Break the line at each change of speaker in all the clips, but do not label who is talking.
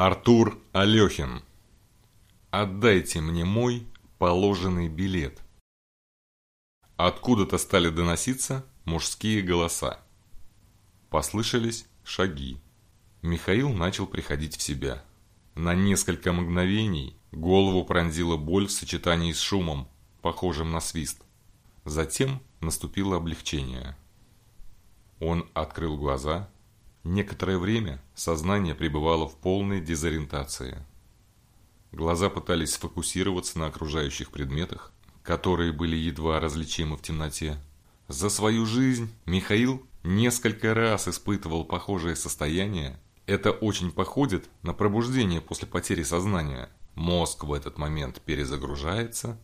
Артур Алехин. Отдайте мне мой положенный билет. Откуда-то стали доноситься мужские голоса. Послышались шаги. Михаил начал приходить в себя. На несколько мгновений голову пронзила боль в сочетании с шумом, похожим на свист. Затем наступило облегчение. Он открыл глаза. Некоторое время сознание пребывало в полной дезориентации. Глаза пытались сфокусироваться на окружающих предметах, которые были едва различимы в темноте. За свою жизнь Михаил несколько раз испытывал похожее состояние. Это очень походит на пробуждение после потери сознания. Мозг в этот момент перезагружается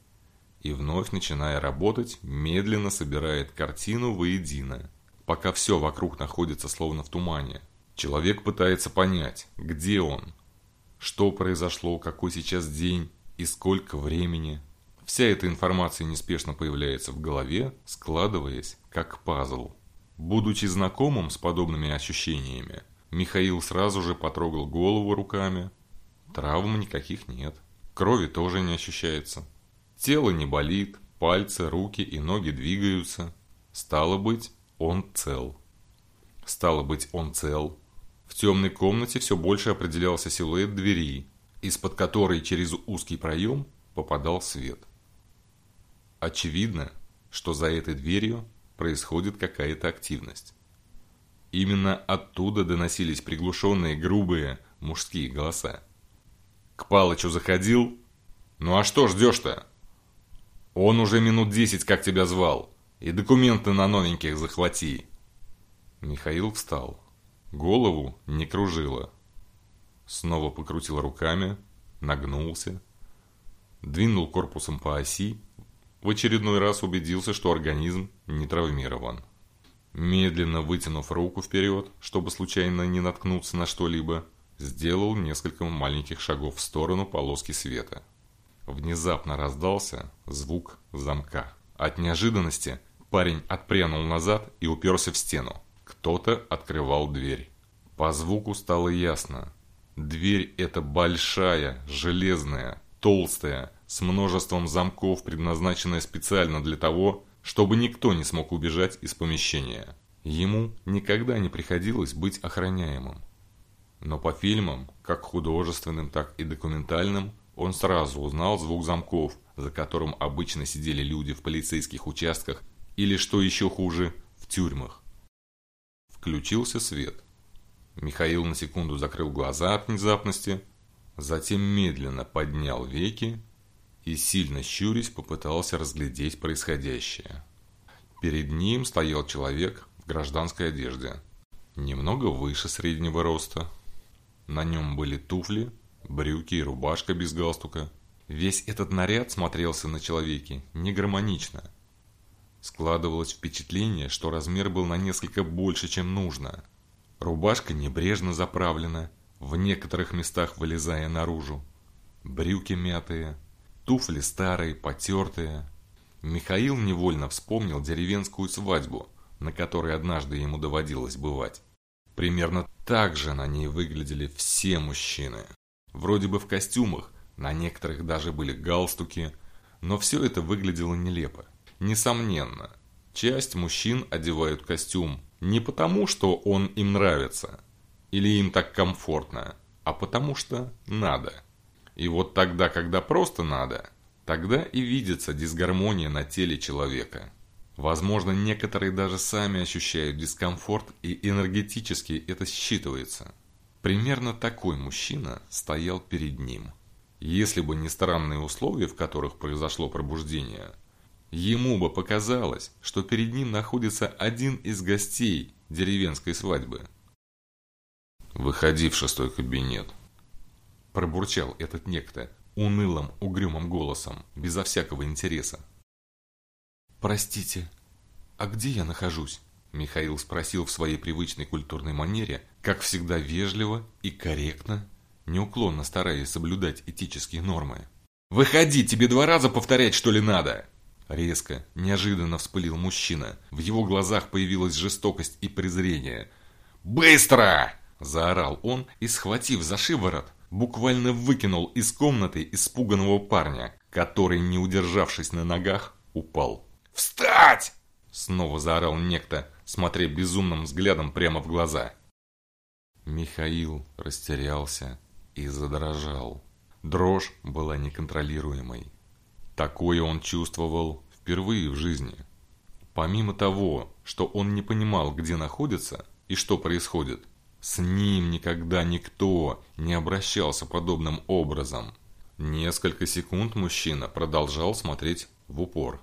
и вновь, начиная работать, медленно собирает картину воедино, пока все вокруг находится словно в тумане. Человек пытается понять, где он, что произошло, какой сейчас день и сколько времени. Вся эта информация неспешно появляется в голове, складываясь как пазл. Будучи знакомым с подобными ощущениями, Михаил сразу же потрогал голову руками. Травм никаких нет. Крови тоже не ощущается. Тело не болит, пальцы, руки и ноги двигаются. Стало быть, он цел. Стало быть, он цел. В темной комнате все больше определялся силуэт двери, из-под которой через узкий проем попадал свет. Очевидно, что за этой дверью происходит какая-то активность. Именно оттуда доносились приглушенные, грубые мужские голоса. «К Палычу заходил? Ну а что ждешь-то? Он уже минут десять как тебя звал, и документы на новеньких захвати». Михаил встал. Голову не кружило. Снова покрутил руками, нагнулся, двинул корпусом по оси, в очередной раз убедился, что организм не травмирован. Медленно вытянув руку вперед, чтобы случайно не наткнуться на что-либо, сделал несколько маленьких шагов в сторону полоски света. Внезапно раздался звук замка. От неожиданности парень отпрянул назад и уперся в стену. Кто-то открывал дверь. По звуку стало ясно. Дверь эта большая, железная, толстая, с множеством замков, предназначенная специально для того, чтобы никто не смог убежать из помещения. Ему никогда не приходилось быть охраняемым. Но по фильмам, как художественным, так и документальным, он сразу узнал звук замков, за которым обычно сидели люди в полицейских участках или, что еще хуже, в тюрьмах. Включился свет. Михаил на секунду закрыл глаза от внезапности, затем медленно поднял веки и, сильно щурясь, попытался разглядеть происходящее. Перед ним стоял человек в гражданской одежде, немного выше среднего роста. На нем были туфли, брюки и рубашка без галстука. Весь этот наряд смотрелся на человеке негармонично – Складывалось впечатление, что размер был на несколько больше, чем нужно. Рубашка небрежно заправлена, в некоторых местах вылезая наружу. Брюки мятые, туфли старые, потертые. Михаил невольно вспомнил деревенскую свадьбу, на которой однажды ему доводилось бывать. Примерно так же на ней выглядели все мужчины. Вроде бы в костюмах, на некоторых даже были галстуки, но все это выглядело нелепо. Несомненно, часть мужчин одевают костюм не потому, что он им нравится или им так комфортно, а потому что надо. И вот тогда, когда просто надо, тогда и видится дисгармония на теле человека. Возможно, некоторые даже сами ощущают дискомфорт и энергетически это считывается. Примерно такой мужчина стоял перед ним. Если бы не странные условия, в которых произошло пробуждение – Ему бы показалось, что перед ним находится один из гостей деревенской свадьбы. «Выходи в шестой кабинет», – пробурчал этот некто унылым, угрюмым голосом, безо всякого интереса.
«Простите, а где я нахожусь?» Михаил спросил в своей привычной культурной манере, как всегда вежливо и корректно, неуклонно стараясь соблюдать этические нормы.
«Выходи, тебе два раза повторять, что ли, надо?» Резко, неожиданно вспылил мужчина. В его глазах появилась жестокость и презрение. «Быстро!» – заорал он и, схватив за шиворот, буквально выкинул из комнаты испуганного парня, который, не удержавшись на ногах, упал. «Встать!» — снова заорал некто, смотря безумным взглядом прямо в глаза. Михаил растерялся и задрожал. Дрожь была неконтролируемой. Такое он чувствовал впервые в жизни. Помимо того, что он не понимал, где находится и что происходит, с ним никогда никто не обращался подобным образом. Несколько секунд мужчина продолжал смотреть в упор,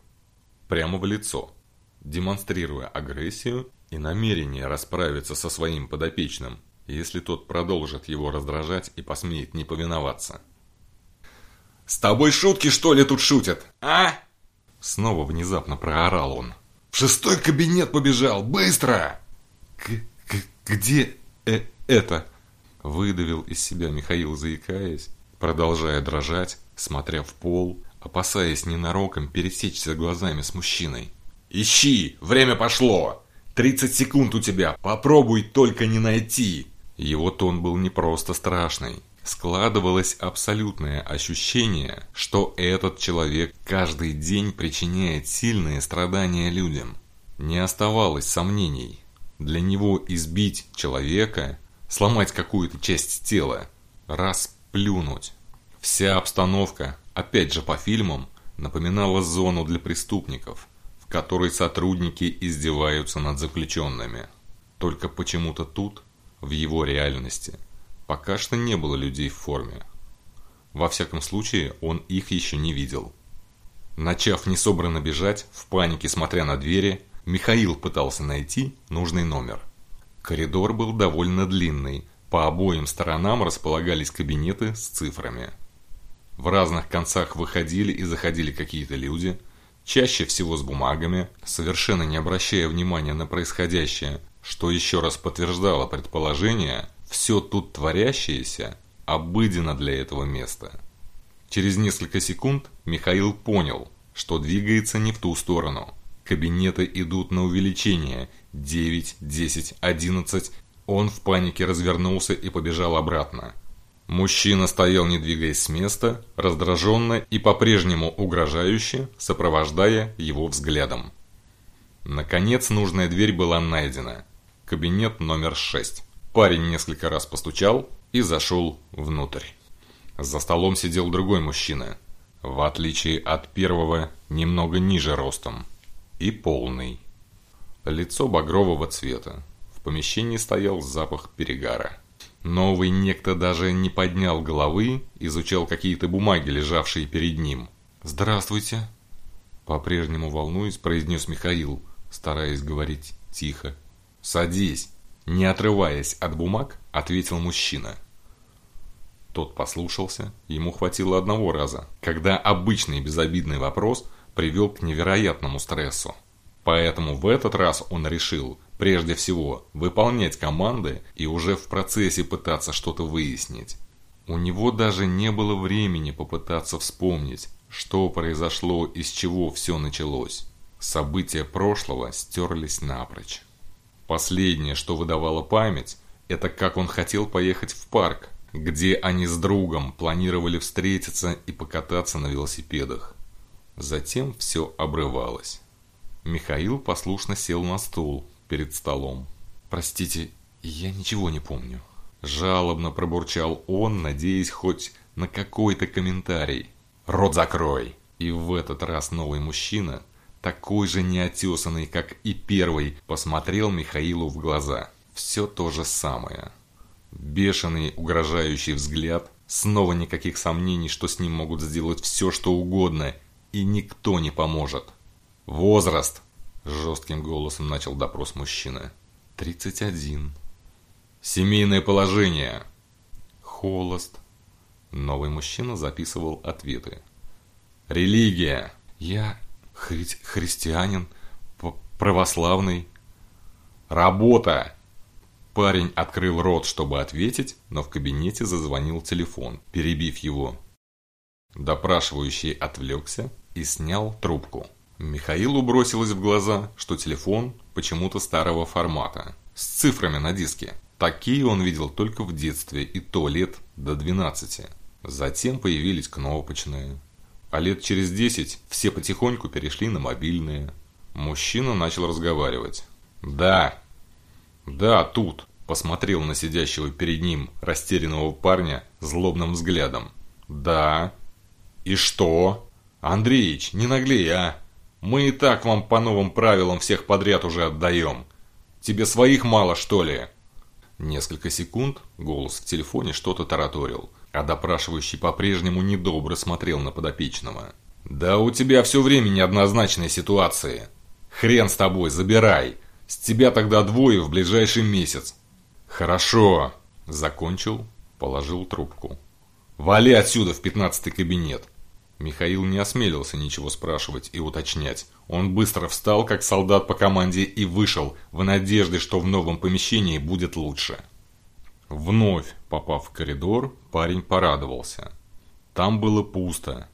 прямо в лицо, демонстрируя агрессию и намерение расправиться со своим подопечным, если тот продолжит его раздражать и посмеет не повиноваться. «С тобой шутки, что ли, тут шутят, а?» Снова внезапно проорал он. «В шестой кабинет побежал! Быстро!» «Где э это?» Выдавил из себя Михаил, заикаясь, продолжая дрожать, смотря в пол, опасаясь ненароком пересечься глазами с мужчиной. «Ищи! Время пошло! Тридцать секунд у тебя! Попробуй только не найти!» Его тон был не просто страшный, Складывалось абсолютное ощущение, что этот человек каждый день причиняет сильные страдания людям. Не оставалось сомнений. Для него избить человека, сломать какую-то часть тела, расплюнуть. Вся обстановка, опять же по фильмам, напоминала зону для преступников, в которой сотрудники издеваются над заключенными. Только почему-то тут, в его реальности – Пока что не было людей в форме. Во всяком случае, он их еще не видел. Начав несобранно бежать, в панике смотря на двери, Михаил пытался найти нужный номер. Коридор был довольно длинный, по обоим сторонам располагались кабинеты с цифрами. В разных концах выходили и заходили какие-то люди, чаще всего с бумагами, совершенно не обращая внимания на происходящее, что еще раз подтверждало предположение, все тут творящееся обыденно для этого места. Через несколько секунд Михаил понял, что двигается не в ту сторону. Кабинеты идут на увеличение 9, 10, 11. Он в панике развернулся и побежал обратно. Мужчина стоял, не двигаясь с места, раздраженно и по-прежнему угрожающе, сопровождая его взглядом. Наконец нужная дверь была найдена. Кабинет номер 6. Парень несколько раз постучал и зашел внутрь. За столом сидел другой мужчина, в отличие от первого, немного ниже ростом, и полный. Лицо багрового цвета. В помещении стоял запах перегара. Новый некто даже не поднял головы, изучал какие-то бумаги, лежавшие перед ним. «Здравствуйте!» По-прежнему волнуясь, произнес Михаил, стараясь говорить тихо. «Садись!» Не отрываясь от бумаг, ответил мужчина. Тот послушался, ему хватило одного раза, когда обычный безобидный вопрос привел к невероятному стрессу. Поэтому в этот раз он решил, прежде всего, выполнять команды и уже в процессе пытаться что-то выяснить. У него даже не было времени попытаться вспомнить, что произошло и с чего все началось. События прошлого стерлись напрочь. Последнее, что выдавало память, это как он хотел поехать в парк, где они с другом планировали встретиться и покататься на велосипедах. Затем все обрывалось. Михаил послушно сел на стул перед столом. «Простите, я ничего не помню». Жалобно пробурчал он, надеясь хоть на какой-то комментарий. «Рот закрой!» И в этот раз новый мужчина такой же неотесанный, как и первый, посмотрел Михаилу в глаза. Все то же самое. Бешеный, угрожающий взгляд, снова никаких сомнений, что с ним могут сделать все, что угодно, и никто не поможет. «Возраст!» – жестким голосом начал допрос мужчины. «Тридцать один». «Семейное положение!» «Холост». Новый мужчина записывал ответы. «Религия!» «Я хри христианин, православный. Работа! Парень открыл рот, чтобы ответить, но в кабинете зазвонил телефон, перебив его. Допрашивающий отвлекся и снял трубку. Михаилу бросилось в глаза, что телефон почему-то старого формата, с цифрами на диске. Такие он видел только в детстве, и то лет до 12. Затем появились кнопочные. А лет через 10 все потихоньку перешли на мобильные. Мужчина начал разговаривать. «Да, да, тут», – посмотрел на сидящего перед ним растерянного парня злобным взглядом. «Да. И что? Андреич, не наглей, а? Мы и так вам по новым правилам всех подряд уже отдаем. Тебе своих мало, что ли?» Несколько секунд голос в телефоне что-то тараторил, а допрашивающий по-прежнему недобро смотрел на подопечного. «Да у тебя все время неоднозначные ситуации. Хрен с тобой, забирай. С тебя тогда двое в ближайший месяц». «Хорошо», – закончил, положил трубку. «Вали отсюда в пятнадцатый кабинет. Михаил не осмелился ничего спрашивать и уточнять. Он быстро встал, как солдат по команде, и вышел, в надежде, что в новом помещении будет лучше. Вновь, попав в коридор, парень порадовался. Там было пусто.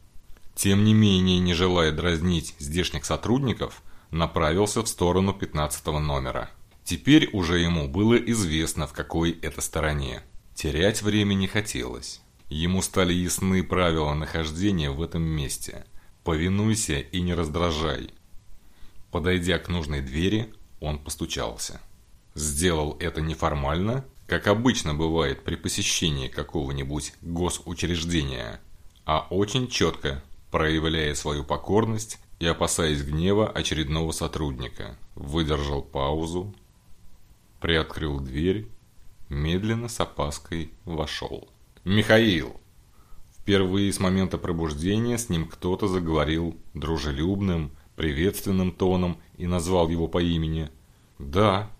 Тем не менее, не желая дразнить здешних сотрудников, направился в сторону 15 номера. Теперь уже ему было известно, в какой это стороне. Терять время не хотелось. Ему стали ясны правила нахождения в этом месте. Повинуйся и не раздражай. Подойдя к нужной двери, он постучался. Сделал это неформально, как обычно бывает при посещении какого-нибудь госучреждения, а очень четко, проявляя свою покорность и опасаясь гнева очередного сотрудника. Выдержал паузу, приоткрыл дверь, медленно с опаской вошел. «Михаил!» Впервые с момента пробуждения с ним кто-то заговорил дружелюбным, приветственным тоном и назвал его по имени. «Да».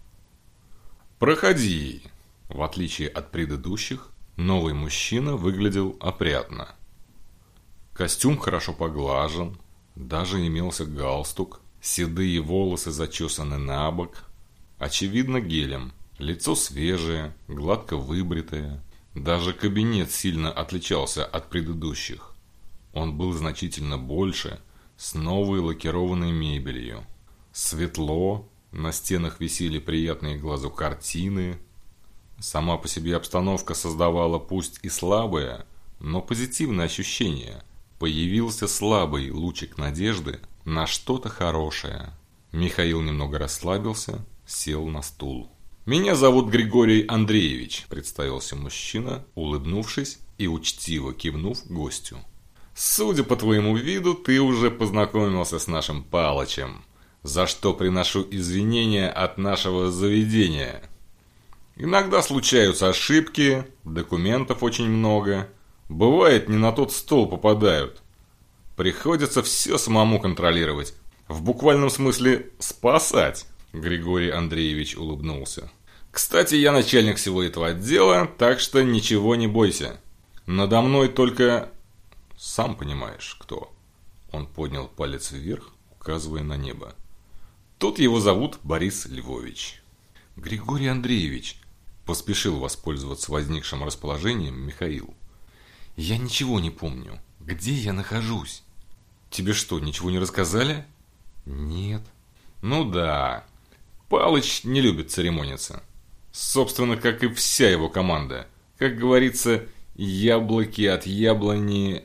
«Проходи!» В отличие от предыдущих, новый мужчина выглядел опрятно. Костюм хорошо поглажен, даже имелся галстук, седые волосы зачесаны на бок, очевидно гелем, лицо свежее, гладко выбритое, даже кабинет сильно отличался от предыдущих. Он был значительно больше, с новой лакированной мебелью. Светло, на стенах висели приятные глазу картины. Сама по себе обстановка создавала пусть и слабое, но позитивное ощущение. Появился слабый лучик надежды на что-то хорошее. Михаил немного расслабился, сел на стул. «Меня зовут Григорий Андреевич», – представился мужчина, улыбнувшись и учтиво кивнув гостю. «Судя по твоему виду, ты уже познакомился с нашим Палычем, за что приношу извинения от нашего заведения. Иногда случаются ошибки, документов очень много, бывает не на тот стол попадают. Приходится все самому контролировать, в буквальном смысле спасать». Григорий Андреевич улыбнулся. Кстати, я начальник всего этого отдела, так что ничего не бойся. Надо мной только... Сам понимаешь, кто. Он поднял палец вверх, указывая на небо. Тут его зовут Борис Львович. Григорий Андреевич, поспешил воспользоваться возникшим расположением Михаил. Я ничего не помню. Где я нахожусь? Тебе что, ничего не рассказали? Нет. Ну да. Палыч не любит церемониться. Собственно, как и вся его команда. Как говорится, яблоки от яблони...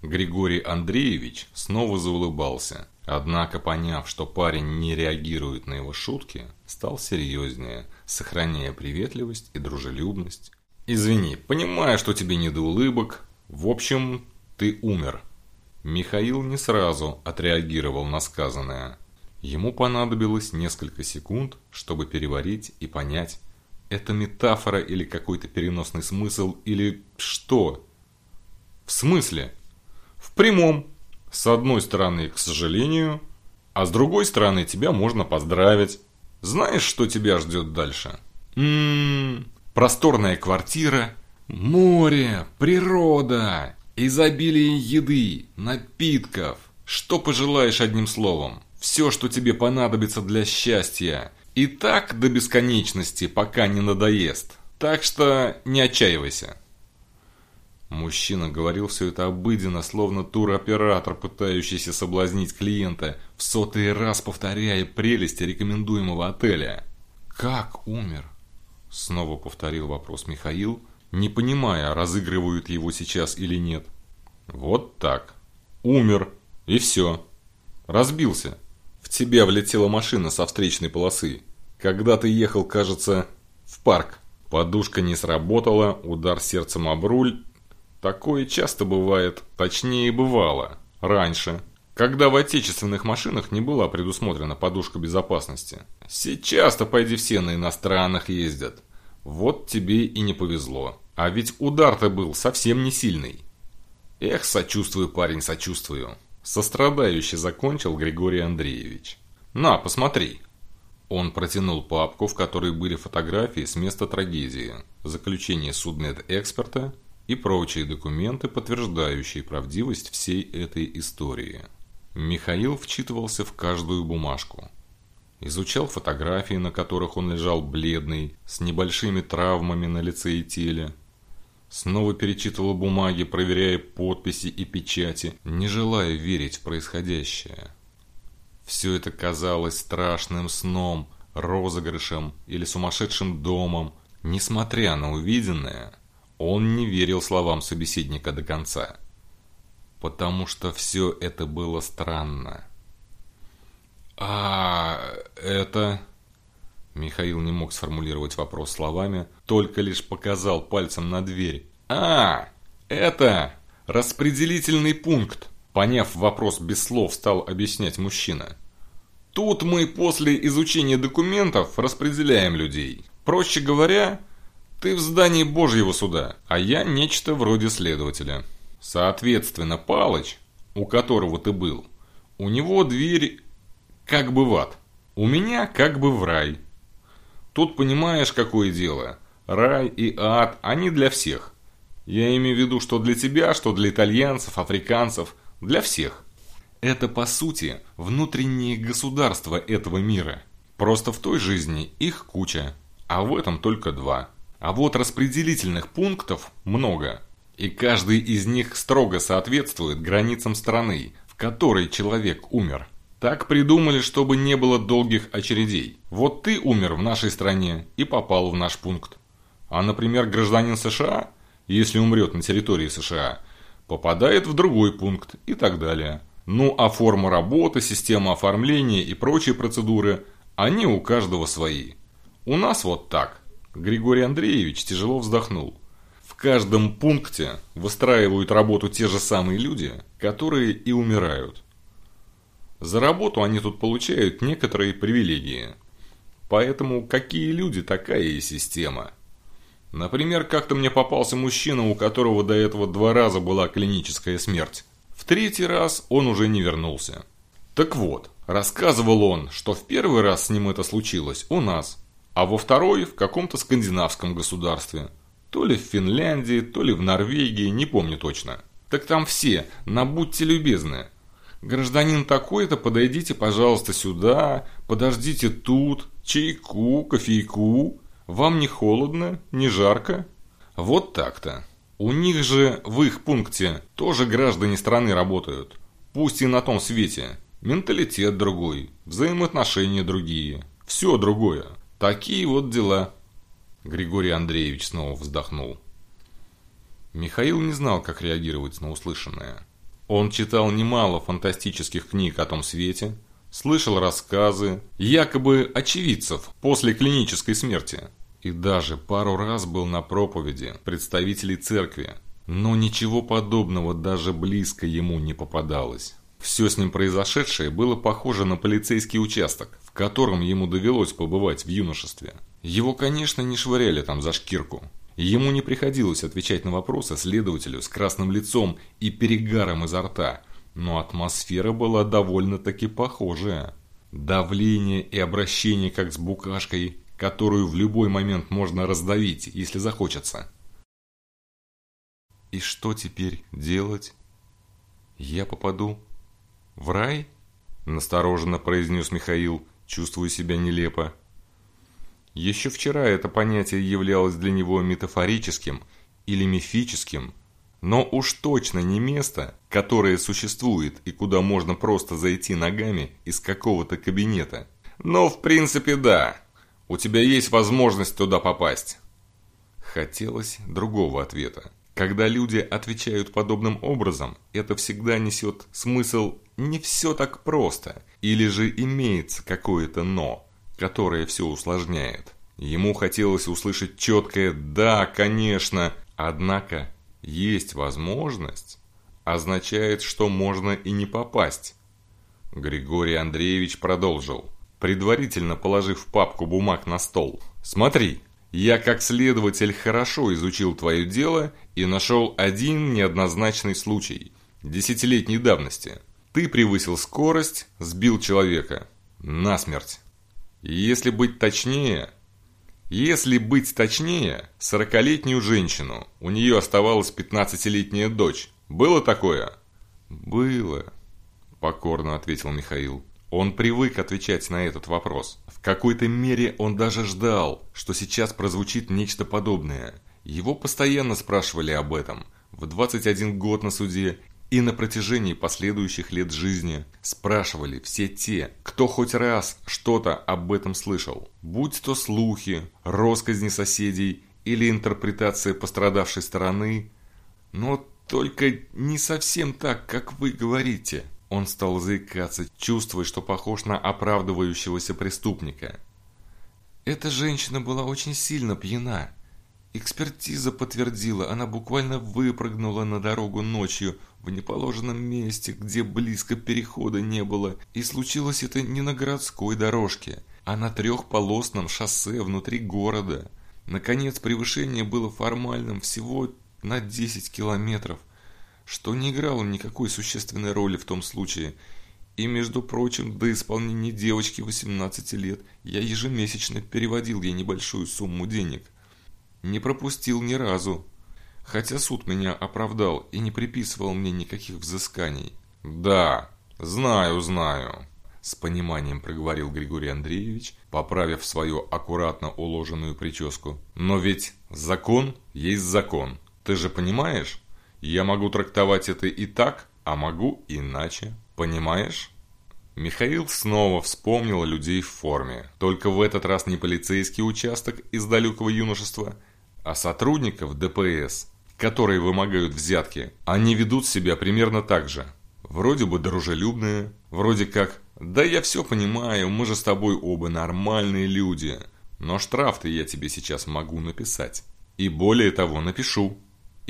Григорий Андреевич снова заулыбался. Однако, поняв, что парень не реагирует на его шутки, стал серьезнее, сохраняя приветливость и дружелюбность. «Извини, понимаю, что тебе не до улыбок. В общем, ты умер». Михаил не сразу отреагировал на сказанное. Ему понадобилось несколько секунд, чтобы переварить и понять, это метафора или какой-то переносный смысл, или что? В смысле? В прямом. С одной стороны, к сожалению, а с другой стороны, тебя можно поздравить. Знаешь, что тебя ждет дальше? Ммм, просторная квартира, море, природа, изобилие еды, напитков. Что пожелаешь одним словом? Все, что тебе понадобится для счастья – и так до бесконечности, пока не надоест. Так что не отчаивайся. Мужчина говорил все это обыденно, словно туроператор, пытающийся соблазнить клиента, в сотый раз повторяя прелести рекомендуемого отеля. «Как умер?» Снова повторил вопрос Михаил, не понимая, разыгрывают его сейчас или нет. Вот так. Умер. И все. Разбился. В тебя влетела машина со встречной полосы. Когда ты ехал, кажется, в парк. Подушка не сработала, удар сердцем об руль. Такое часто бывает, точнее бывало, раньше, когда в отечественных машинах не была предусмотрена подушка безопасности. Сейчас-то пойди все на иностранных ездят. Вот тебе и не повезло. А ведь удар-то был совсем не сильный. Эх, сочувствую, парень, сочувствую. Сострадающе закончил Григорий Андреевич. На, посмотри. Он протянул папку, в которой были фотографии с места трагедии, заключение судмедэксперта и прочие документы, подтверждающие правдивость всей этой истории. Михаил вчитывался в каждую бумажку. Изучал фотографии, на которых он лежал бледный, с небольшими травмами на лице и теле. Снова перечитывал бумаги, проверяя подписи и печати, не желая верить в происходящее. Все это казалось страшным сном, розыгрышем или сумасшедшим домом. Несмотря на увиденное, он не верил словам собеседника до конца. Потому что все это было странно. «А это...» Михаил не мог сформулировать вопрос словами, только лишь показал пальцем на дверь. «А, это распределительный пункт!» Поняв вопрос без слов, стал объяснять мужчина. Тут мы после изучения документов распределяем людей. Проще говоря, ты в здании Божьего суда, а я нечто вроде следователя. Соответственно, Палыч, у которого ты был, у него дверь как бы в ад, у меня как бы в рай. Тут понимаешь, какое дело. Рай и ад, они для всех. Я имею в виду, что для тебя, что для итальянцев, африканцев, для всех. Это, по сути, внутренние государства этого мира. Просто в той жизни их куча, а в этом только два. А вот распределительных пунктов много. И каждый из них строго соответствует границам страны, в которой человек умер. Так придумали, чтобы не было долгих очередей. Вот ты умер в нашей стране и попал в наш пункт. А, например, гражданин США, если умрет на территории США, попадает в другой пункт и так далее. Ну а форма работы, система оформления и прочие процедуры, они у каждого свои. У нас вот так. Григорий Андреевич тяжело вздохнул. В каждом пункте выстраивают работу те же самые люди, которые и умирают. За работу они тут получают некоторые привилегии. Поэтому какие люди, такая и система. Например, как-то мне попался мужчина, у которого до этого два раза была клиническая смерть. В третий раз он уже не вернулся. Так вот, рассказывал он, что в первый раз с ним это случилось у нас, а во второй в каком-то скандинавском государстве. То ли в Финляндии, то ли в Норвегии, не помню точно. Так там все, набудьте любезны. Гражданин такой-то, подойдите, пожалуйста, сюда, подождите тут, чайку, кофейку. Вам не холодно, не жарко? Вот так-то. У них же в их пункте тоже граждане страны работают. Пусть и на том свете. Менталитет другой, взаимоотношения другие, все другое. Такие вот дела. Григорий Андреевич снова вздохнул. Михаил не знал, как реагировать на услышанное. Он читал немало фантастических книг о том свете, слышал рассказы, якобы очевидцев после клинической смерти – и даже пару раз был на проповеди представителей церкви, но ничего подобного даже близко ему не попадалось. Все с ним произошедшее было похоже на полицейский участок, в котором ему довелось побывать в юношестве. Его, конечно, не швыряли там за шкирку. Ему не приходилось отвечать на вопросы следователю с красным лицом и перегаром изо рта, но атмосфера была довольно-таки похожая. Давление и обращение как с букашкой, которую в любой момент можно раздавить, если захочется. И что теперь делать? Я попаду в рай? Настороженно произнес Михаил, чувствуя себя нелепо. Еще вчера это понятие являлось для него метафорическим или мифическим, но уж точно не место, которое существует и куда можно просто зайти ногами из какого-то кабинета. Но в принципе да, у тебя есть возможность туда попасть. Хотелось другого ответа. Когда люди отвечают подобным образом, это всегда несет смысл «не все так просто» или же имеется какое-то «но», которое все усложняет. Ему хотелось услышать четкое «да, конечно», однако «есть возможность» означает, что можно и не попасть. Григорий Андреевич продолжил, предварительно положив папку бумаг на стол. «Смотри, я как следователь хорошо изучил твое дело и нашел один неоднозначный случай. Десятилетней давности. Ты превысил скорость, сбил человека. Насмерть. Если быть точнее... Если быть точнее, сорокалетнюю женщину. У нее оставалась пятнадцатилетняя дочь. Было такое?
Было, покорно ответил Михаил. Он привык отвечать на этот вопрос. В какой-то мере он даже ждал, что сейчас прозвучит нечто подобное. Его постоянно спрашивали об этом. В 21 год на суде и на протяжении последующих лет жизни спрашивали все те, кто хоть раз что-то об этом слышал. Будь то слухи, росказни соседей или интерпретация пострадавшей стороны. Но только не совсем так, как вы говорите. Он стал заикаться, чувствуя, что похож на оправдывающегося преступника. Эта женщина была очень сильно пьяна. Экспертиза подтвердила, она буквально выпрыгнула на дорогу ночью в неположенном месте, где близко перехода не было, и случилось это не на городской дорожке, а на трехполосном шоссе внутри города. Наконец, превышение было формальным всего на 10 километров – что не играло никакой существенной роли в том случае. И, между прочим, до исполнения девочки 18 лет я ежемесячно переводил ей небольшую сумму денег. Не пропустил ни разу. Хотя суд меня оправдал и не приписывал мне никаких взысканий.
«Да, знаю, знаю», – с пониманием проговорил Григорий Андреевич, поправив свою аккуратно уложенную прическу. «Но ведь закон есть закон. Ты же понимаешь?» Я могу трактовать это и так, а могу иначе. Понимаешь? Михаил снова вспомнил людей в форме. Только в этот раз не полицейский участок из далекого юношества, а сотрудников ДПС, которые вымогают взятки. Они ведут себя примерно так же. Вроде бы дружелюбные, вроде как «Да я все понимаю, мы же с тобой оба нормальные люди, но штраф-то я тебе сейчас могу написать. И более того, напишу».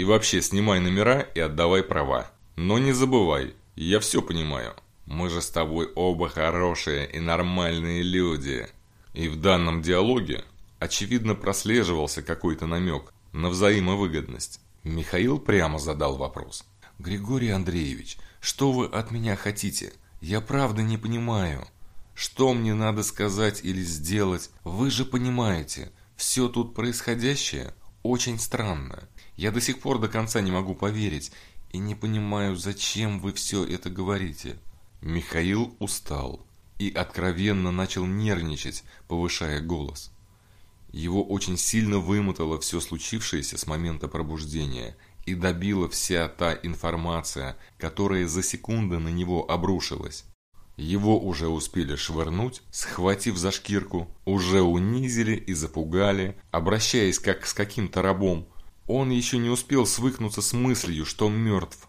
И вообще, снимай номера и отдавай права. Но не забывай, я все понимаю. Мы же с тобой оба хорошие и нормальные люди. И в данном диалоге, очевидно, прослеживался какой-то намек на взаимовыгодность. Михаил прямо задал вопрос.
«Григорий Андреевич, что вы от меня хотите? Я правда не понимаю. Что мне надо сказать или сделать? Вы же понимаете, все тут происходящее очень странно. Я до сих пор до конца не могу поверить и не понимаю, зачем вы все это говорите.
Михаил устал и откровенно начал нервничать, повышая голос. Его очень сильно вымотало все случившееся с момента пробуждения и добила вся та информация, которая за секунды на него обрушилась. Его уже успели швырнуть, схватив за шкирку, уже унизили и запугали, обращаясь как с каким-то рабом, он еще не успел свыкнуться с мыслью, что он мертв.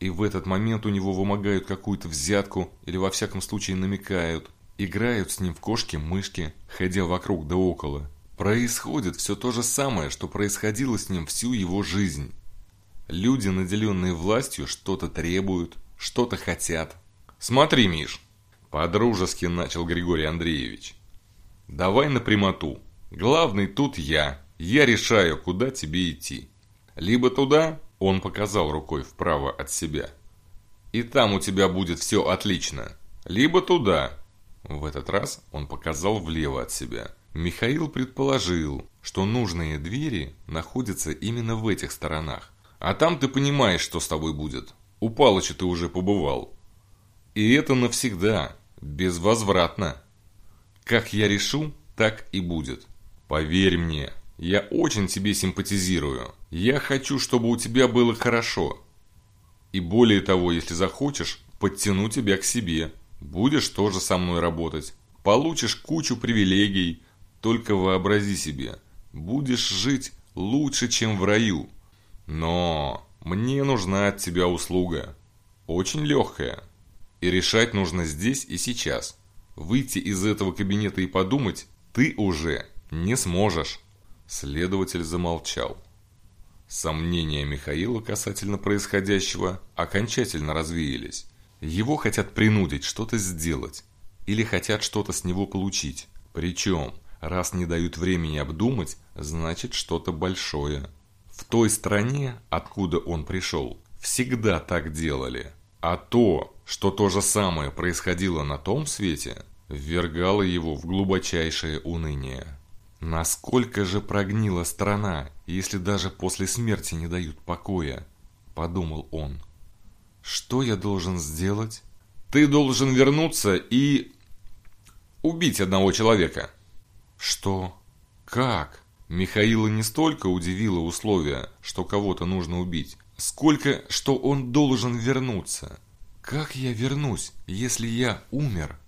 И в этот момент у него вымогают какую-то взятку или во всяком случае намекают. Играют с ним в кошки-мышки, ходя вокруг да около. Происходит все то же самое, что происходило с ним всю его жизнь. Люди, наделенные властью, что-то требуют, что-то хотят. «Смотри, Миш!» – подружески начал Григорий Андреевич. «Давай на прямоту. Главный тут я, я решаю, куда тебе идти. Либо туда, он показал рукой вправо от себя, и там у тебя будет все отлично. Либо туда. В этот раз он показал влево от себя. Михаил предположил, что нужные двери находятся именно в этих сторонах. А там ты понимаешь, что с тобой будет. У Палыча ты уже побывал. И это навсегда, безвозвратно. Как я решу, так и будет. Поверь мне, я очень тебе симпатизирую. Я хочу, чтобы у тебя было хорошо. И более того, если захочешь, подтяну тебя к себе. Будешь тоже со мной работать. Получишь кучу привилегий. Только вообрази себе. Будешь жить лучше, чем в раю. Но мне нужна от тебя услуга. Очень легкая. И решать нужно здесь и сейчас. Выйти из этого кабинета и подумать ты уже не сможешь. Следователь замолчал. Сомнения Михаила касательно происходящего окончательно развеялись. Его хотят принудить что-то сделать. Или хотят что-то с него получить. Причем, раз не дают времени обдумать, значит что-то большое. В той стране, откуда он пришел, всегда так делали. А то, что то же самое происходило на том свете, ввергало его в глубочайшее уныние. Насколько же прогнила страна, если даже после смерти не дают покоя, подумал он. Что я должен сделать? Ты должен вернуться и убить одного человека. Что? Как? Михаила не столько удивило условие, что кого-то нужно убить, сколько, что он должен вернуться. Как я вернусь, если я умер?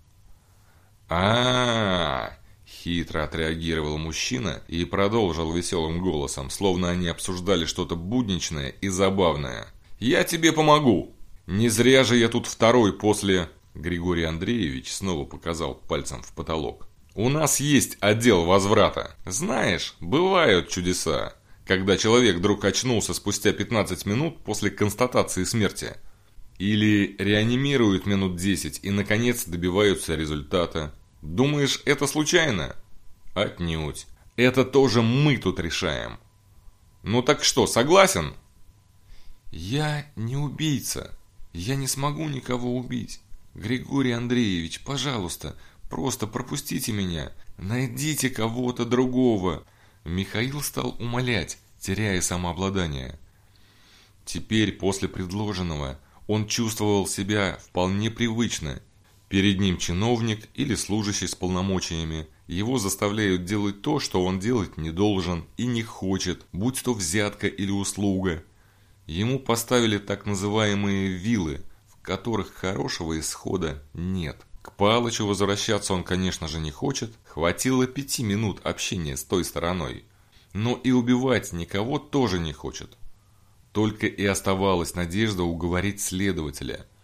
а, -а, -а Хитро отреагировал мужчина и продолжил веселым голосом, словно они обсуждали что-то будничное и забавное. «Я тебе помогу! Не зря же я тут второй после...» Григорий Андреевич снова показал пальцем в потолок. «У нас есть отдел возврата. Знаешь, бывают чудеса, когда человек вдруг очнулся спустя 15 минут после констатации смерти. Или реанимируют минут 10 и, наконец, добиваются результата. Думаешь, это случайно? Отнюдь. Это тоже мы тут решаем. Ну так что, согласен? Я не убийца. Я не смогу никого убить. Григорий Андреевич, пожалуйста, просто пропустите меня. Найдите кого-то другого. Михаил стал умолять, теряя самообладание. Теперь, после предложенного, он чувствовал себя вполне привычно Перед ним чиновник или служащий с полномочиями. Его заставляют делать то, что он делать не должен и не хочет, будь то взятка или услуга. Ему поставили так называемые вилы, в которых хорошего исхода нет. К Палычу возвращаться он, конечно же, не хочет. Хватило пяти минут общения с той стороной. Но и убивать никого тоже не хочет. Только и оставалась надежда уговорить следователя –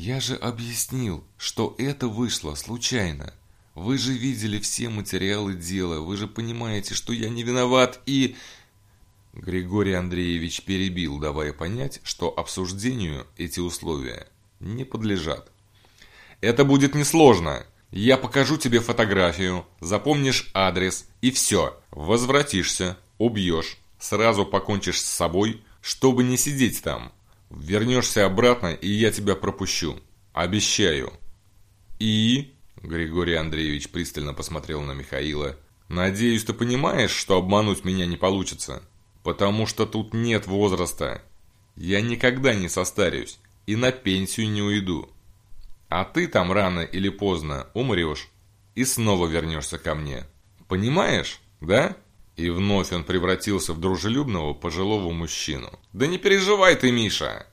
«Я же объяснил, что это вышло случайно. Вы же видели все материалы дела, вы же понимаете, что я не виноват и...» Григорий Андреевич перебил, давая понять, что обсуждению эти условия не подлежат. «Это будет несложно. Я покажу тебе фотографию, запомнишь адрес и все. Возвратишься, убьешь, сразу покончишь с собой, чтобы не сидеть там. Вернешься обратно, и я тебя пропущу. Обещаю. И... Григорий Андреевич пристально посмотрел на Михаила. «Надеюсь, ты понимаешь, что обмануть меня не получится? Потому что тут нет возраста. Я никогда не состарюсь и на пенсию не уйду. А ты там рано или поздно умрешь и снова вернешься ко мне. Понимаешь, да?» И вновь он превратился в дружелюбного пожилого мужчину. «Да не переживай ты, Миша!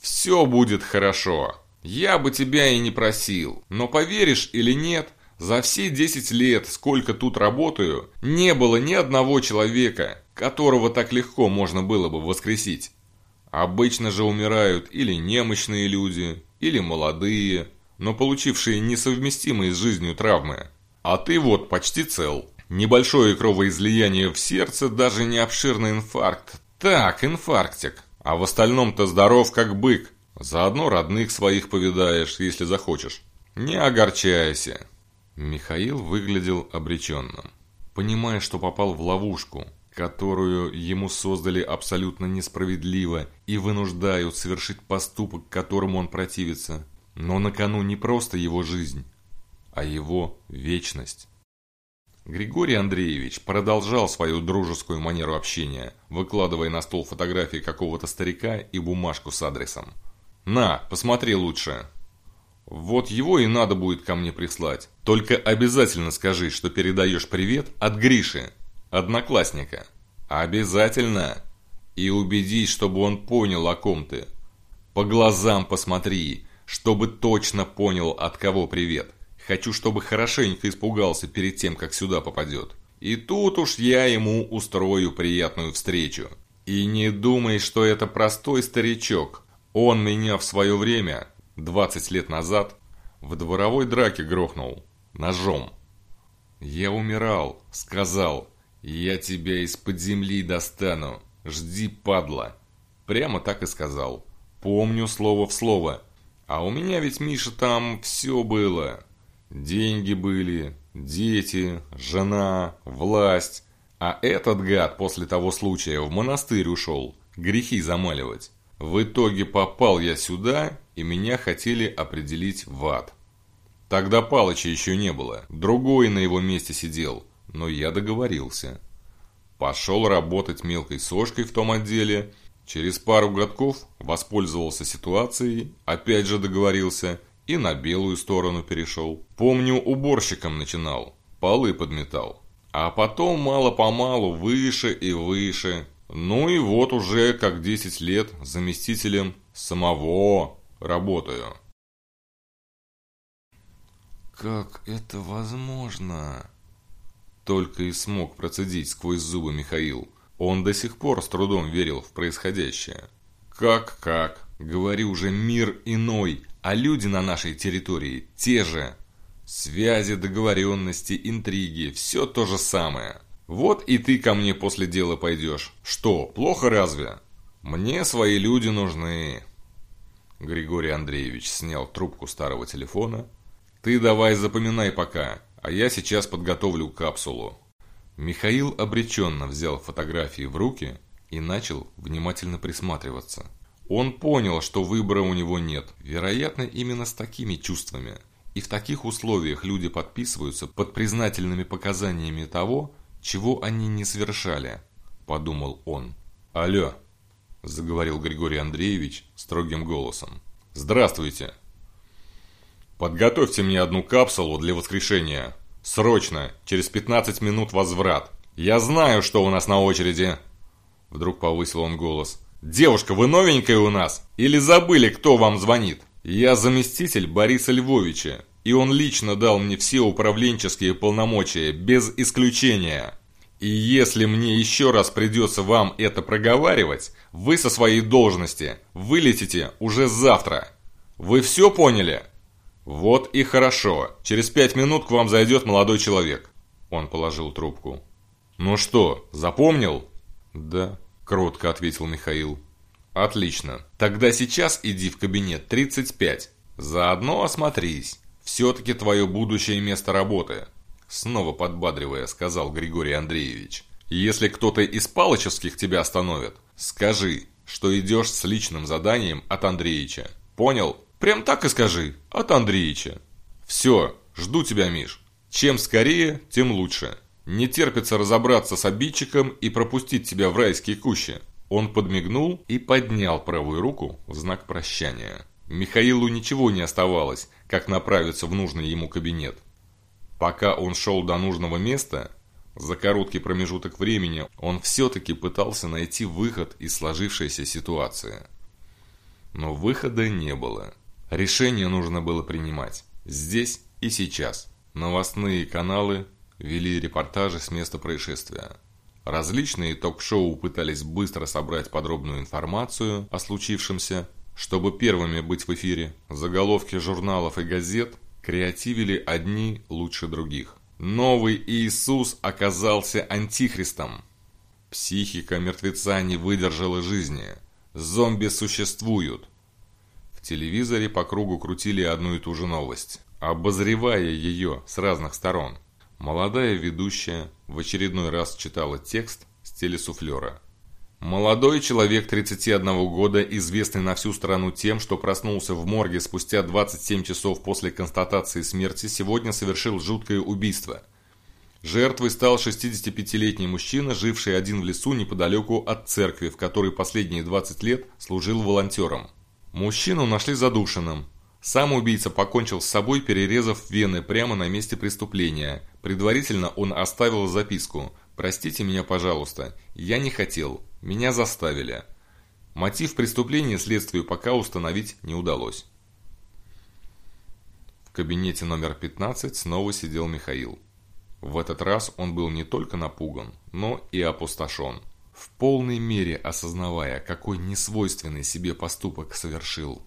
Все будет хорошо. Я бы тебя и не просил. Но поверишь или нет, за все 10 лет, сколько тут работаю, не было ни одного человека, которого так легко можно было бы воскресить. Обычно же умирают или немощные люди, или молодые, но получившие несовместимые с жизнью травмы. А ты вот почти цел. Небольшое кровоизлияние в сердце, даже не обширный инфаркт. Так, инфарктик. А в остальном-то здоров как бык. Заодно родных своих повидаешь, если захочешь. Не огорчайся. Михаил выглядел обреченным. Понимая, что попал в ловушку, которую ему создали абсолютно несправедливо и вынуждают совершить поступок, которому он противится. Но на кону не просто его жизнь, а его вечность. Григорий Андреевич продолжал свою дружескую манеру общения, выкладывая на стол фотографии какого-то старика и бумажку с адресом. «На, посмотри лучше. Вот его и надо будет ко мне прислать. Только обязательно скажи, что передаешь привет от Гриши, одноклассника. Обязательно. И убедись, чтобы он понял, о ком ты. По глазам посмотри, чтобы точно понял, от кого привет». Хочу, чтобы хорошенько испугался перед тем, как сюда попадет. И тут уж я ему устрою приятную встречу. И не думай, что это простой старичок. Он меня в свое время, 20 лет назад, в дворовой драке грохнул. Ножом. Я умирал, сказал, я тебя из-под земли достану. Жди, падла. Прямо так и сказал. Помню слово в слово. А у меня ведь, Миша, там все было. Деньги были, дети, жена, власть. А этот гад после того случая в монастырь ушел, грехи замаливать. В итоге попал я сюда, и меня хотели определить в ад. Тогда Палыча еще не было, другой на его месте сидел, но я договорился. Пошел работать мелкой сошкой в том отделе, через пару годков воспользовался ситуацией, опять же договорился и на белую сторону перешел. Помню, уборщиком начинал, полы подметал. А потом мало-помалу выше и выше. Ну и вот уже как 10 лет заместителем самого работаю.
«Как это возможно?» Только и смог процедить сквозь зубы Михаил. Он до сих пор с трудом верил в происходящее. «Как-как?» Говорю уже мир иной, а люди на нашей территории те же. Связи, договоренности, интриги – все то же самое. Вот и ты ко мне после дела пойдешь. Что, плохо разве? Мне свои люди нужны. Григорий Андреевич снял трубку старого телефона. Ты давай запоминай пока, а я сейчас подготовлю капсулу. Михаил обреченно взял фотографии в руки и начал внимательно присматриваться. Он понял, что выбора у него нет. Вероятно, именно с такими чувствами. И в таких условиях люди подписываются под признательными показаниями того, чего они не совершали, подумал он. «Алло», – заговорил Григорий Андреевич строгим голосом. «Здравствуйте. Подготовьте мне одну капсулу для воскрешения. Срочно, через 15 минут возврат. Я знаю, что у нас на очереди». Вдруг повысил он голос. «Девушка, вы новенькая у нас? Или забыли, кто вам звонит?» «Я заместитель Бориса Львовича, и он лично дал мне все управленческие полномочия, без исключения. И если мне еще раз придется вам это проговаривать, вы со своей должности вылетите уже завтра. Вы все поняли?» «Вот и хорошо. Через пять минут к вам зайдет молодой человек». Он положил трубку. «Ну что, запомнил?» «Да», кротко ответил Михаил. Отлично. Тогда сейчас иди в кабинет 35. Заодно осмотрись. Все-таки твое будущее место работы. Снова подбадривая, сказал Григорий Андреевич. Если кто-то из палочевских тебя остановит, скажи, что идешь с личным заданием от Андреевича. Понял? Прям так и скажи. От Андреевича. Все, жду тебя, Миш. Чем скорее, тем лучше. Не терпится разобраться с обидчиком и пропустить тебя в райские кущи. Он подмигнул и поднял правую руку в знак прощания. Михаилу ничего не оставалось, как направиться в нужный ему кабинет. Пока он шел до нужного места, за короткий промежуток времени он все-таки пытался найти выход из сложившейся ситуации. Но выхода не было. Решение нужно было принимать. Здесь и сейчас. Новостные каналы вели репортажи с места происшествия. Различные ток-шоу пытались быстро собрать подробную информацию о случившемся, чтобы первыми быть в эфире. Заголовки журналов и газет креативили одни лучше других. Новый Иисус оказался антихристом. Психика мертвеца не выдержала жизни. Зомби существуют. В телевизоре по кругу крутили одну и ту же новость, обозревая ее с разных сторон. Молодая ведущая в очередной раз читала текст с телесуфлера. Молодой человек 31 года, известный на всю страну тем, что проснулся в морге спустя 27 часов после констатации смерти, сегодня совершил жуткое убийство. Жертвой стал 65-летний мужчина, живший один в лесу неподалеку от церкви, в которой последние 20 лет служил волонтером. Мужчину нашли задушенным. Сам убийца покончил с собой, перерезав вены прямо на месте преступления. Предварительно он оставил записку «Простите меня, пожалуйста, я не хотел, меня заставили». Мотив преступления следствию пока установить не удалось. В кабинете номер 15 снова сидел Михаил. В этот раз он был не только напуган, но и опустошен. В полной мере осознавая, какой несвойственный себе поступок совершил.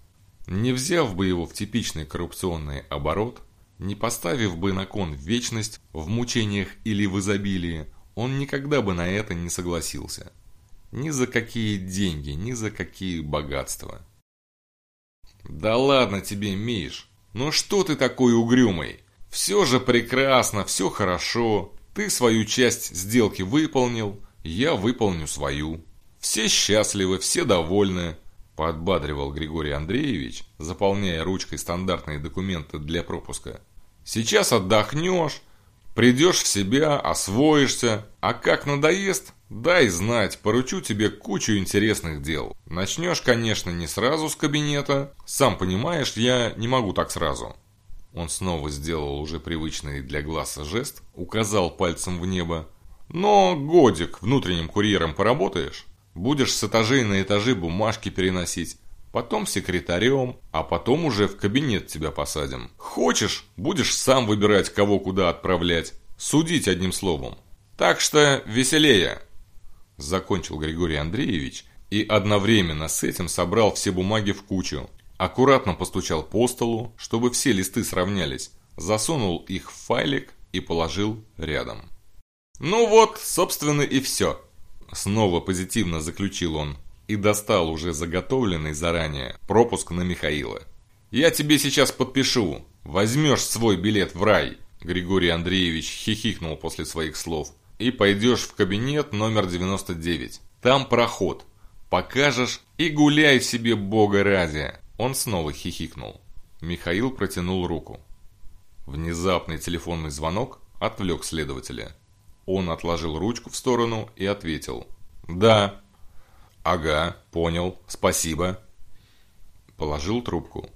Не взяв бы его в типичный коррупционный оборот, не поставив бы на кон вечность в мучениях или в изобилии, он никогда бы на это не согласился. Ни за какие деньги, ни за какие богатства. «Да ладно тебе, Миш, ну что ты такой угрюмый? Все же прекрасно, все хорошо. Ты свою часть сделки выполнил, я выполню свою. Все счастливы, все довольны», – подбадривал Григорий Андреевич, заполняя ручкой стандартные документы для пропуска. «Сейчас отдохнешь, придешь в себя, освоишься, а как надоест, дай знать, поручу тебе кучу интересных дел. Начнешь, конечно, не сразу с кабинета. Сам понимаешь, я не могу так сразу. Он снова сделал уже привычный для глаза жест, указал пальцем в небо. «Но годик внутренним курьером поработаешь? Будешь с этажей на этажи бумажки переносить, потом секретарем, а потом уже в кабинет тебя посадим. Хочешь, будешь сам выбирать, кого куда отправлять, судить одним словом. Так что веселее!» Закончил Григорий Андреевич и одновременно с этим собрал все бумаги в кучу, Аккуратно постучал по столу, чтобы все листы сравнялись, засунул их в файлик и положил рядом. «Ну вот, собственно и все», – снова позитивно заключил он и достал уже заготовленный заранее пропуск на Михаила. «Я тебе сейчас подпишу, возьмешь свой билет в рай», – Григорий Андреевич хихикнул после своих слов, «и пойдешь в кабинет номер 99. Там проход. Покажешь и гуляй себе бога ради, он снова хихикнул. Михаил протянул руку. Внезапный телефонный звонок отвлек следователя. Он отложил ручку в сторону и ответил. «Да». «Ага, понял, спасибо». Положил трубку.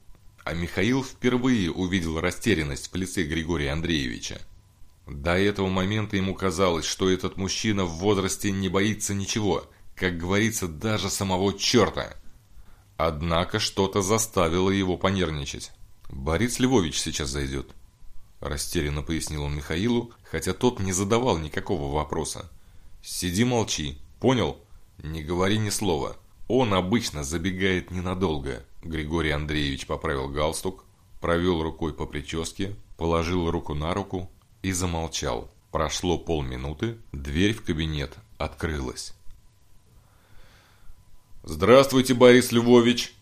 А Михаил впервые увидел растерянность в лице Григория Андреевича. До этого момента ему казалось, что этот мужчина в возрасте не боится ничего, как говорится, даже самого черта – Однако что-то заставило его понервничать. «Борис Львович сейчас зайдет», – растерянно пояснил он Михаилу, хотя тот не задавал никакого вопроса. «Сиди молчи, понял? Не говори ни слова. Он обычно забегает ненадолго». Григорий Андреевич поправил галстук, провел рукой по прическе, положил руку на руку и замолчал. Прошло полминуты, дверь в кабинет открылась. «Здравствуйте, Борис Львович!»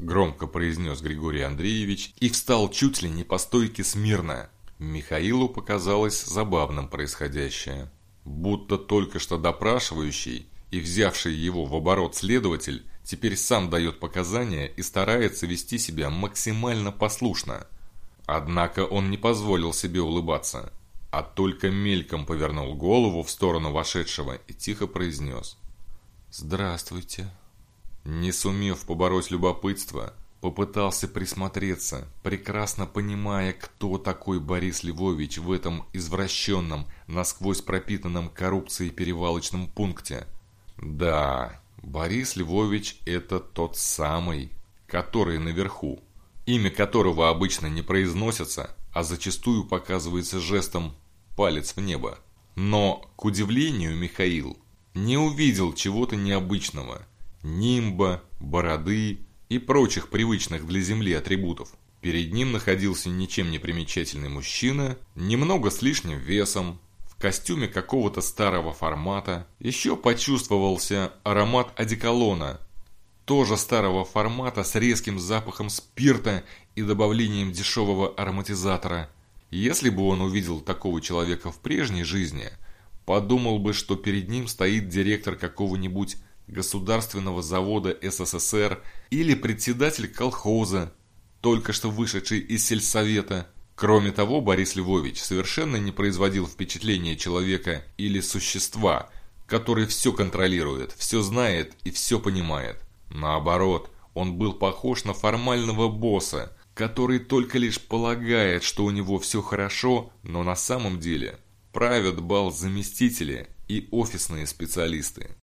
Громко произнес Григорий Андреевич и встал чуть ли не по стойке смирно. Михаилу показалось забавным происходящее. Будто только что допрашивающий и взявший его в оборот следователь теперь сам дает показания и старается вести себя максимально послушно. Однако он не позволил себе улыбаться, а только мельком повернул голову в сторону вошедшего и тихо произнес «Здравствуйте». Не сумев побороть любопытство, попытался присмотреться, прекрасно понимая, кто такой Борис Львович в этом извращенном, насквозь пропитанном коррупцией перевалочном пункте. Да, Борис Львович это тот самый, который наверху, имя которого обычно не произносится, а зачастую показывается жестом «палец в небо». Но, к удивлению, Михаил не увидел чего-то необычного – нимба, бороды и прочих привычных для Земли атрибутов. Перед ним находился ничем не примечательный мужчина, немного с лишним весом, в костюме какого-то старого формата. Еще почувствовался аромат одеколона, тоже старого формата с резким запахом спирта и добавлением дешевого ароматизатора. Если бы он увидел такого человека в прежней жизни, подумал бы, что перед ним стоит директор какого-нибудь государственного завода СССР или председатель колхоза, только что вышедший из сельсовета. Кроме того, Борис Львович совершенно не производил впечатления человека или существа, который все контролирует, все знает и все понимает. Наоборот, он был похож на формального босса, который только лишь полагает, что у него все хорошо, но на самом деле правят бал заместители и офисные специалисты.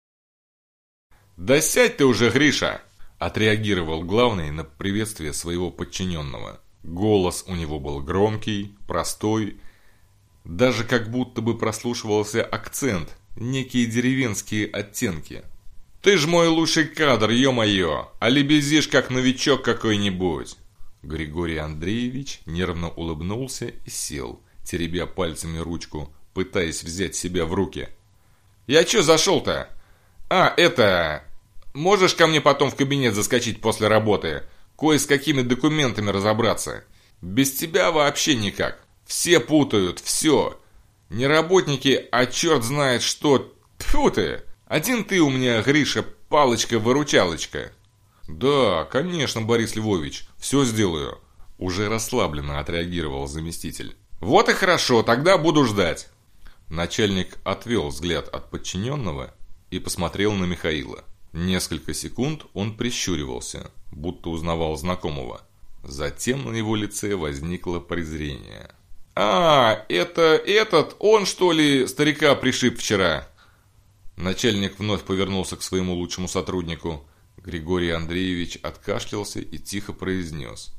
«Да сядь ты уже, Гриша!» – отреагировал главный на приветствие своего подчиненного. Голос у него был громкий, простой
Даже как будто бы прослушивался акцент, некие деревенские оттенки. «Ты ж мой лучший кадр, ё-моё! А лебезишь, как новичок какой-нибудь!» Григорий Андреевич нервно улыбнулся и сел, теребя пальцами ручку, пытаясь взять себя в руки. «Я чё зашел-то? А, это... Можешь ко мне потом в кабинет заскочить после работы? Кое с какими документами разобраться. Без тебя вообще никак. Все путают, все. Не работники, а черт знает что. Тьфу ты! Один ты у меня, Гриша, палочка-выручалочка. Да, конечно, Борис Львович, все сделаю. Уже расслабленно отреагировал заместитель. Вот и хорошо, тогда буду ждать. Начальник отвел взгляд от подчиненного и посмотрел на Михаила. Несколько секунд он прищуривался, будто узнавал знакомого. Затем на его лице возникло презрение. «А, это этот, он что ли старика пришиб вчера?» Начальник вновь повернулся к своему лучшему сотруднику. Григорий Андреевич откашлялся и тихо произнес.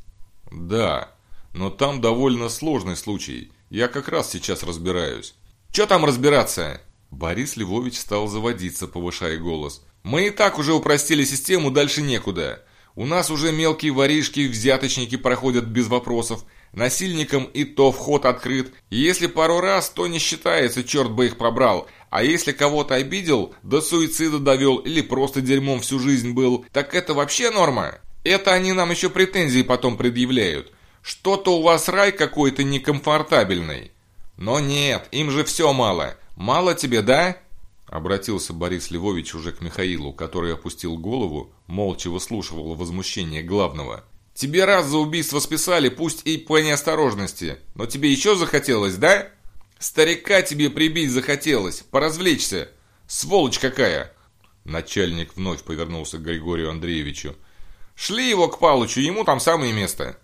«Да, но там довольно сложный случай. Я как раз сейчас разбираюсь». «Че там разбираться?» Борис Львович стал заводиться, повышая голос. «Мы и так уже упростили систему, дальше некуда. У нас уже мелкие воришки взяточники проходят без вопросов. Насильникам и то вход открыт. Если пару раз, то не считается, черт бы их пробрал. А если кого-то обидел, до суицида довел или просто дерьмом всю жизнь был, так это вообще норма. Это они нам еще претензии потом предъявляют. Что-то у вас рай какой-то некомфортабельный. Но нет, им же все мало. Мало тебе, да? Обратился Борис Львович уже к Михаилу, который опустил голову, молча выслушивал возмущение главного. «Тебе раз за убийство списали, пусть и по неосторожности, но тебе еще захотелось, да? Старика тебе прибить захотелось, поразвлечься. Сволочь какая!» Начальник вновь повернулся к Григорию Андреевичу. «Шли его к Палычу, ему там самое место».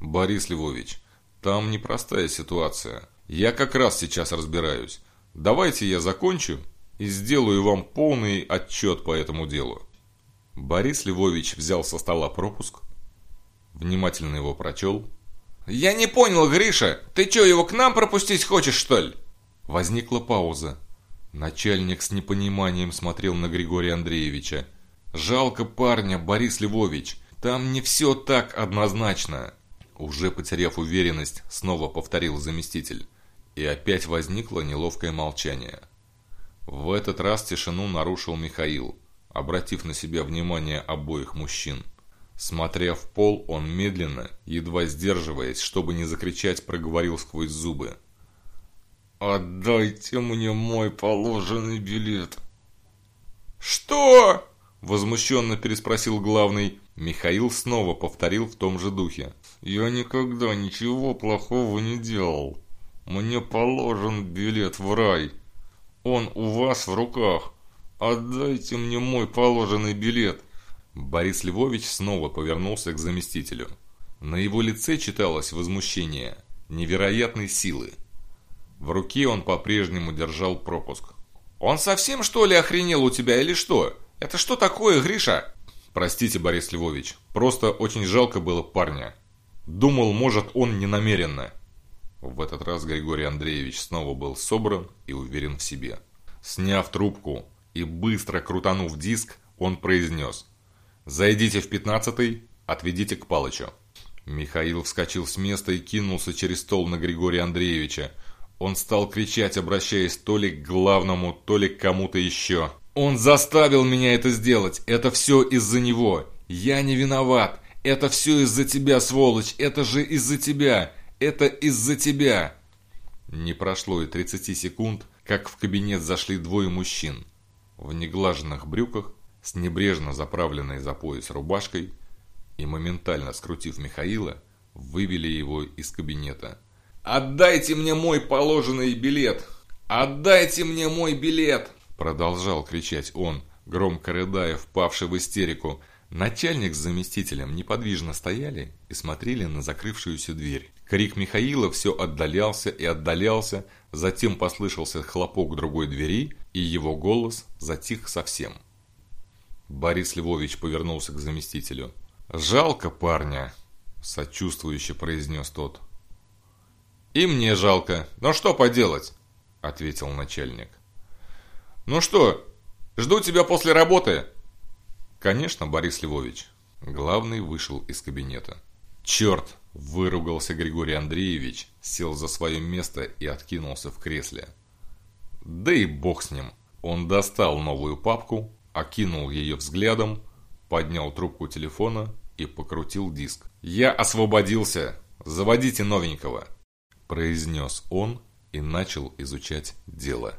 «Борис Львович, там непростая ситуация. Я как раз сейчас разбираюсь. Давайте я закончу и сделаю вам полный отчет по этому делу. Борис Львович взял со стола пропуск, внимательно его прочел. «Я не понял, Гриша, ты что, его к нам пропустить хочешь, что ли?» Возникла пауза. Начальник с непониманием смотрел на Григория Андреевича. «Жалко парня, Борис Львович, там не все так однозначно». Уже потеряв уверенность, снова повторил заместитель. И опять возникло неловкое молчание. В этот раз тишину нарушил Михаил, обратив на себя внимание обоих мужчин. Смотря в пол, он медленно, едва сдерживаясь, чтобы не закричать, проговорил сквозь зубы. «Отдайте мне мой положенный билет!» «Что?» – возмущенно переспросил главный. Михаил снова повторил в том же духе. «Я никогда ничего плохого не делал. Мне положен билет в рай. Он у вас в руках. Отдайте мне мой положенный билет. Борис Львович снова повернулся к заместителю. На его лице читалось возмущение, невероятной силы. В руке он по-прежнему держал пропуск. «Он совсем что ли охренел у тебя или что? Это что такое, Гриша?» «Простите, Борис Львович, просто очень жалко было парня. Думал, может, он не намеренно. В этот раз Григорий Андреевич снова был собран и уверен в себе. Сняв трубку и быстро крутанув диск, он произнес «Зайдите в пятнадцатый, отведите к Палычу». Михаил вскочил с места и кинулся через стол на Григория Андреевича. Он стал кричать, обращаясь то ли к главному, то ли к кому-то еще. «Он заставил меня это сделать! Это все из-за него! Я не виноват! Это все из-за тебя, сволочь! Это же из-за тебя! Это из-за тебя!» Не прошло и 30 секунд, как в кабинет зашли двое мужчин. В неглаженных брюках, с небрежно заправленной за пояс рубашкой и моментально скрутив Михаила, вывели его из кабинета. «Отдайте мне мой положенный билет! Отдайте мне мой билет!» Продолжал кричать он, громко рыдая, впавший в истерику. Начальник с заместителем неподвижно стояли и смотрели на закрывшуюся дверь. Крик Михаила все отдалялся и отдалялся, затем послышался хлопок другой двери, и его голос затих совсем. Борис Львович повернулся к заместителю. «Жалко парня», – сочувствующе произнес тот. «И мне жалко. Но что поделать?» – ответил начальник. «Ну что, жду тебя после работы?» «Конечно, Борис Львович». Главный вышел из кабинета. «Черт!» – выругался Григорий Андреевич, сел за свое место и откинулся в кресле. Да и бог с ним. Он достал новую папку, окинул ее взглядом, поднял трубку телефона и покрутил диск. «Я освободился! Заводите новенького!» произнес он и начал изучать дело.